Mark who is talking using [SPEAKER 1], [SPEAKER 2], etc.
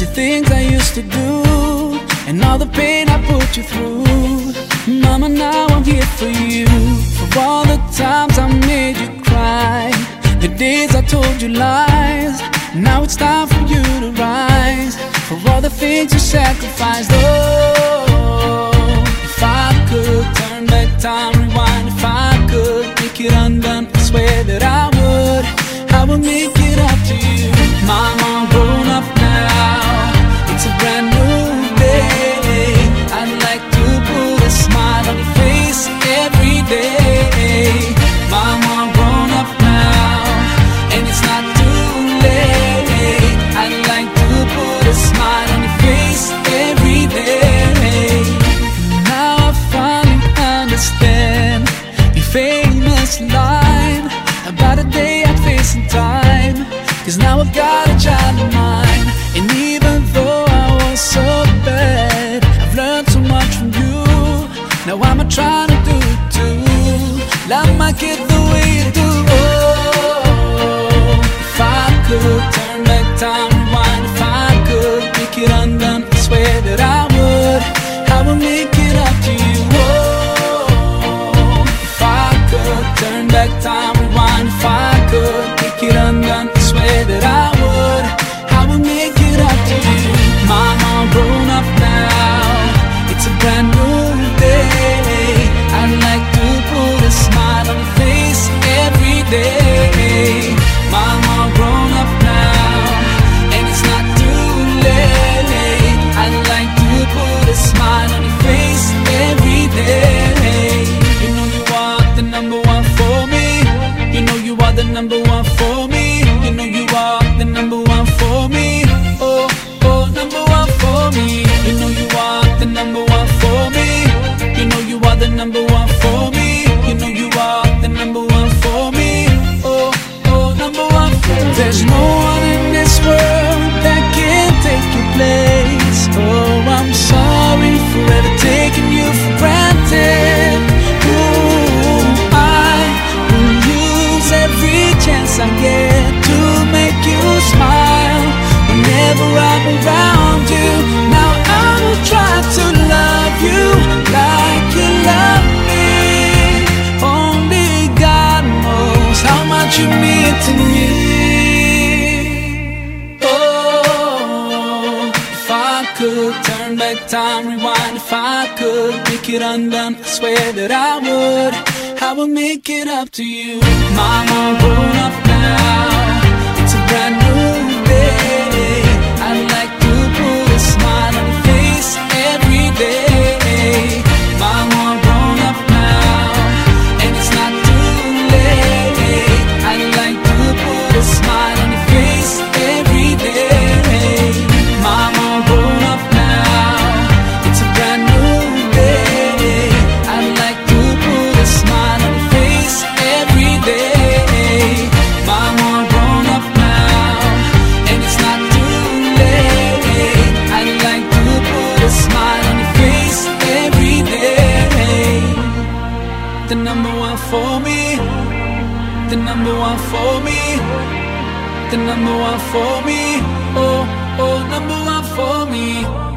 [SPEAKER 1] crazy things I used to do And all the pain I put you through. Mama, now I'm here for you. For all the times I made you cry The days I told you lies. Now it's time for you to rise. For all the things you sacrificed Oh, if I could turn back time, rewind. If I could make it undone I swear that I would. I would make it up to you. Mama brand new day. I'd like to put a smile on your face every day. Mama, grown up now, and it's not too late. I'd like to put a smile on your face every day. Now I finally understand your famous line about a day I'd face time. Cause now I've got Now I'm trying to do too. Love my kid the way you do. Oh, if I could turn back time, turn back time, rewind. If I could make it undone, I swear that I would. I would make it up to you. Mama, grown up now. It's a brand new the number one for me, the number one for me, oh, oh, number one for me.